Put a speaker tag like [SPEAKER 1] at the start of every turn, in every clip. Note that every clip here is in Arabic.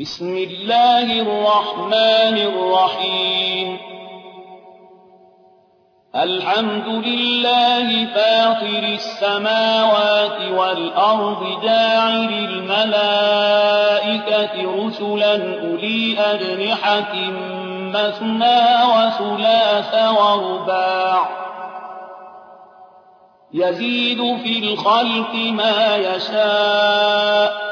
[SPEAKER 1] بسم الله الرحمن الرحيم. الحمد لله فاطر السماوات والأرض جاعل الملائكة رسلا أولي أجنحة مثنى وثلاث ورباع. يزيد في الخلق ما يشاء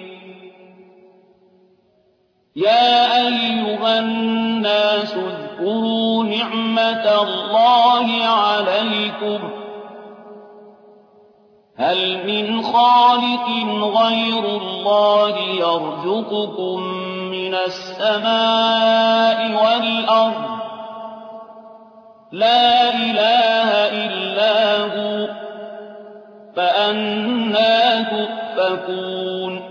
[SPEAKER 1] يا أيها الناس اذكروا نعمة الله عليكم هل من خالق غير الله يرزقكم من السماء والأرض لا إله إلا هو فأنا تؤفكون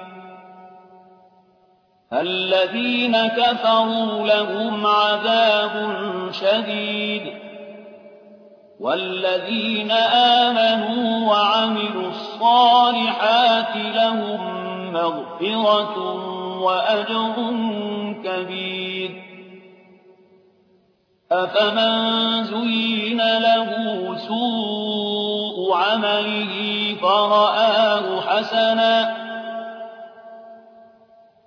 [SPEAKER 1] الذين كفروا لهم عذاب شديد. والذين آمنوا وعملوا الصالحات لهم مغفرة وأجر كبير. أفمن زين له سوء عمله فرآه حسنا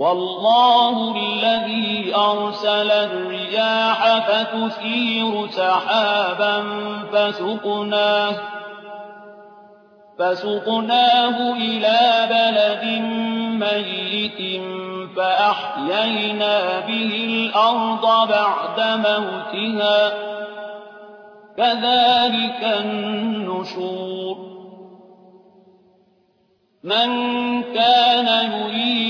[SPEAKER 1] والله الذي أرسل الرياح فتثير سحابا فسقناه فسقناه إلى بلد ميت فأحيينا به الأرض بعد موتها. كذلك النشور. من كان يريد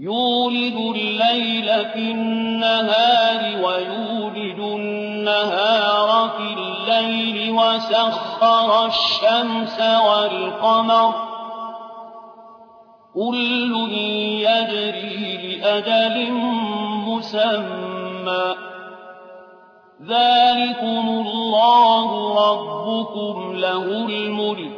[SPEAKER 1] يولد الليل في النهار ويولد النهار في الليل وسخر الشمس والقمر. كل يجري لأجل مسمى. ذلكم الله ربكم له الملك.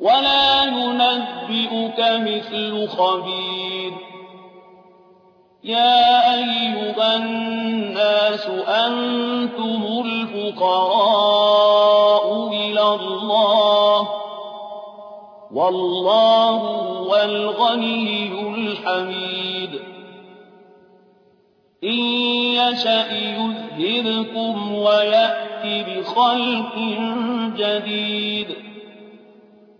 [SPEAKER 1] ولا ينبئك مثل خبير. يا أيها الناس أنتم الفقراء إلى الله والله هو الغني الحميد. إن يشأ يذهبكم ويأت بخلق جديد.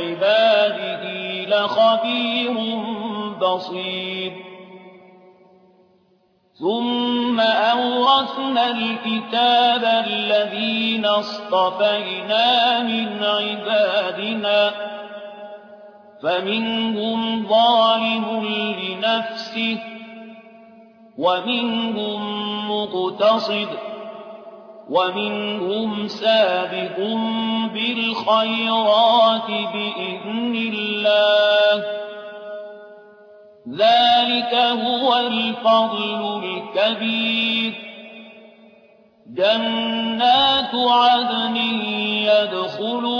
[SPEAKER 1] بعباده لخبير بصير. ثم أورثنا الكتاب الذين اصطفينا من عبادنا فمنهم ظالم لنفسه ومنهم مقتصد. ومنهم سابق بالخيرات بإذن الله. ذلك هو الفضل الكبير. جنات عدن يدخلونها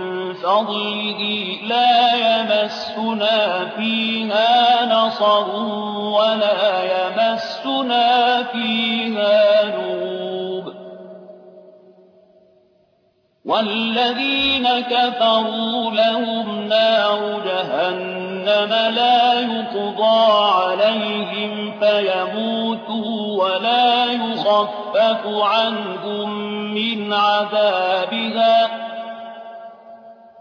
[SPEAKER 1] فضله لا يمسنا فيها نصر ولا يمسنا فيها نوب والذين كفروا لهم نار جهنم لا يقضى عليهم فيموتوا ولا يخفف عنهم من عذابها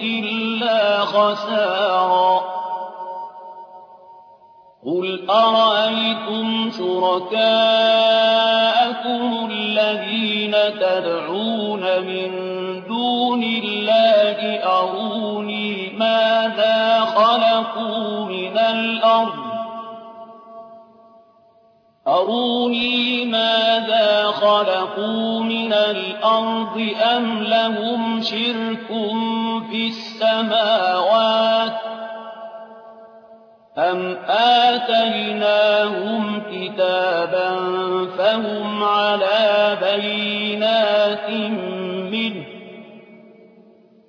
[SPEAKER 1] إلا خسارا قل أرأيتم شركاءكم الذين تدعون من دون الله أروني ماذا خلقوا من الأرض أروني ماذا خلقوا من الأرض أم لهم شرك في السماوات أم آتيناهم كتابا فهم على بينات منه